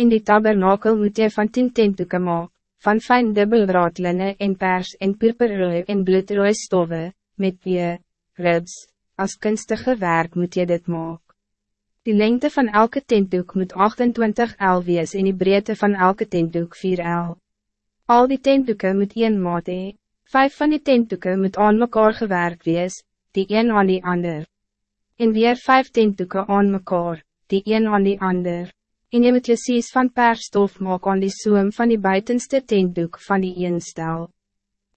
In die tabernakel moet jy van tien tentdoeken maak, van fijn dubbeldraadlinne en pers en purperrooi en bloedrooi stoffe, met wee, ribs, als kunstige werk moet jy dit maak. Die lengte van elke tentdoek moet 28 L wees en die breedte van elke tentdoek 4 L. Al die tentdoeken moet een maat hee. Vijf van die tentdoeken moet aan mekaar gewerkt wees, die een aan die ander. En weer vijf tentdoeken aan mekaar, die een aan die ander. En je moet je sies van persstof maak aan die soem van die buitenste tentdoek van die een stel.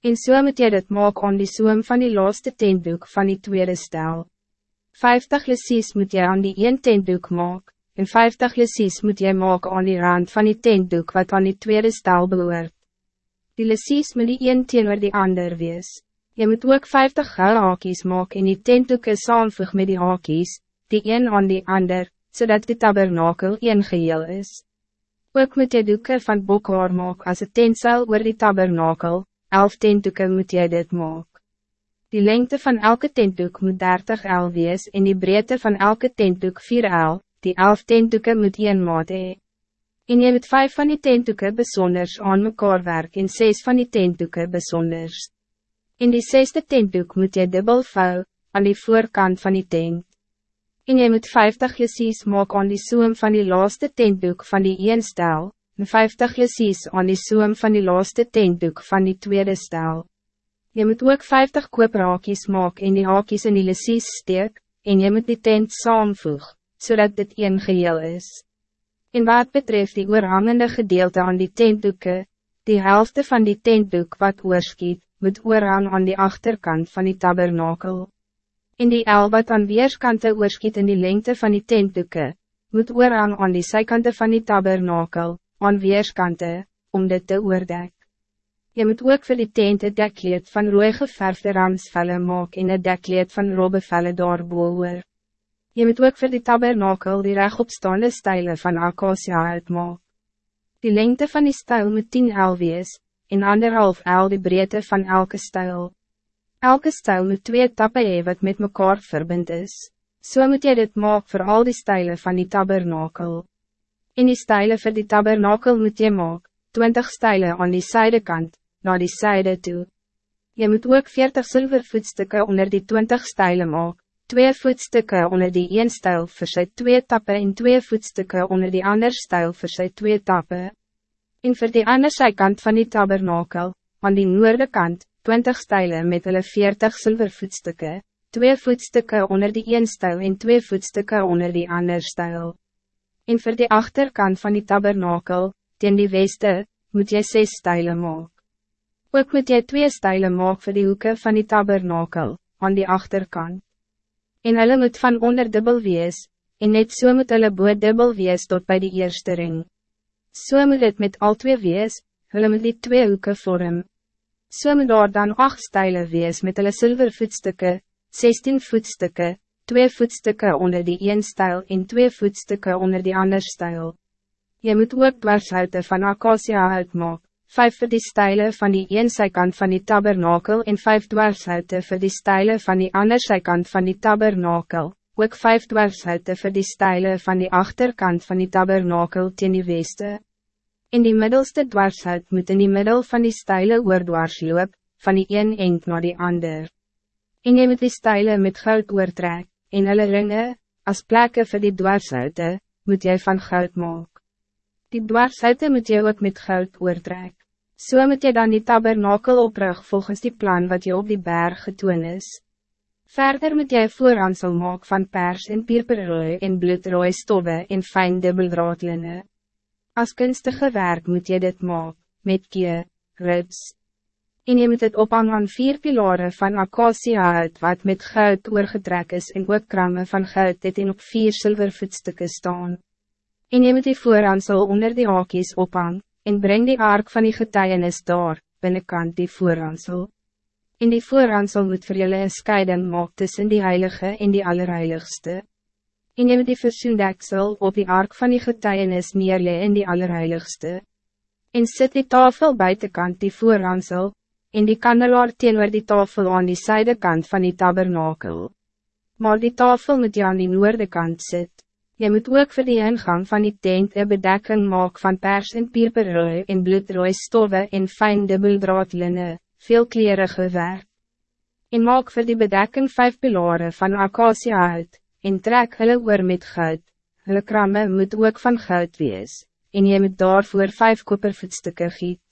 En so moet jy dit maak aan die soem van die laaste tentdoek van die tweede stel. Vijftig lesies moet jy aan die een tentdoek maak, en vijftig lesies moet jy maak aan die rand van die tentdoek wat aan die tweede stel behoort. Die lesies moet die een teenoor die ander wees. Je moet ook vijftig gouden hakies maak en die tentdoeken saamvoeg met die hakies, die een aan die ander, zodat die tabernakel een geheel is. Ook moet je doeken van bokhaar maak als het tentsel oor die tabernakel, elf tentdoeken moet jy dit maak. Die lengte van elke tentdoek moet 30 el wees en die breedte van elke tentdoek 4 el, die elf tentdoeken moet een maat hee. En jy moet vijf van die tentdoeken besonders aan mekaar werk en zes van die tentdoeken besonders. In die zesde tentdoek moet jy dubbel vouw, aan die voorkant van die tent. En jy moet 50 jesies maak aan die soem van die laaste tentdoek van die een stel, en 50 jesies aan die soem van die laaste tentdoek van die tweede stel. Je moet ook 50 kooprakies maak en die hakies in die lesies steek, en je moet die tent saamvoeg, zodat dit een geheel is. En wat betreft die oorhangende gedeelte aan die tentdoeken, die helft van die tentdoek wat oorskiet, moet oorhang aan die achterkant van die tabernakel. In die el wat aan weerskante oorskiet in die lengte van die tentdoeken, moet oorhang aan die zijkante van die tabernakel, aan weerskante, om dit te oordek. Je moet ook voor die tent het dekleed van rooi geverfde ramsvelle maak en het dekleed van robbevelle daarboor. Je moet ook voor die tabernakel die rechtopstaande stijlen van acacia uitmaak. Die lengte van die stijl moet 10 el wees, en anderhalf el die breedte van elke stijl. Elke stijl moet twee tappen hee wat met mekaar verbind is. Zo so moet je dit maak voor al die stijlen van die tabernakel. In die stijlen voor die tabernakel moet je maak, 20 stijlen aan die zijdekant, naar die zijde toe. Je moet ook 40 zilvervoetstukken onder die 20 stijlen maak, twee voetstukken onder die een stijl voor sy twee tappen en twee voetstukken onder die ander stijl voor sy twee tappen. En voor die andere zijkant van die tabernakel, aan die noorde kant, 20 stijlen met hulle 40 zilvervoetstukken, twee voetstukken onder die een stijl en twee voetstukken onder die ander stijl. En voor de achterkant van die tabernakel, ten die weste, moet jy zes stijlen maak. Ook moet jy twee stijlen maak voor die hoeken van die tabernakel, aan die achterkant. En hulle moet van onder dubbel wees, en net so moet hulle boot dubbel wees tot bij die eerste ring. So moet het met al twee wees, hulle moet die twee hoeken vormen. So moet daar dan acht stijlen wees met hulle zilver voetstukken, 16 voetstukken, twee voetstukken onder die een stijl en twee voetstukken onder die ander stijl. Je moet ook dwarshouten van acacia uitmaak, vijf voor die stijlen van die een zijkant van die tabernakel en vijf dwarshouten voor die stijlen van die ander zijkant van die tabernakel, ook vijf dwarshouten voor die stijlen van die achterkant van die tabernakel ten die weste. In die middelste dwarshout moet in die middel van die stijle oordwars loop, van die een eind naar die ander. En jy moet die stijle met goud oortrek, en hulle ringe, as plekke vir die dwarshoute, moet jy van goud maak. Die dwarshoute moet jy ook met goud oortrek. So moet jy dan die tabernakel oprug volgens die plan wat je op die berg getoon is. Verder moet jy voorhansel maak van pers en pierperrooi en bloedrooi stoffe en fijn dubbeldraadlinne. Als kunstige werk moet je dit maken, met kie, ribs. En je moet het ophang aan vier pilaren van acacia uit wat met goud oorgetrek is en ook krammen van goud dit in op vier zilvervoetstukken staan. En je moet die voorhansel onder die haakjes ophang, en breng die ark van die getuienis daar, binnenkant die voorhansel. En die voorhansel moet voor jullie een scheiding maak tussen die heilige en die allerheiligste en jy moet die versoendeksel op die ark van die getuienis neerlee in die allerheiligste. En sit die tafel buitenkant die voorhansel, en die kandelaar teenoor die tafel aan die zijdekant van die tabernakel. Maar die tafel moet jy aan die noorde kant sit. Je moet ook voor die ingang van die tent een bedekking maak van pers en pierperrooi en bloedrooi stoffe en fijn dubbeldraad linne, veel kleurige werk. En maak voor die bedekking vijf pilaren van acacia uit, en trek hulle oor met goud. Hulle kramme moet ook van goud wees, en je moet daarvoor vijf kopervoetstukken giet.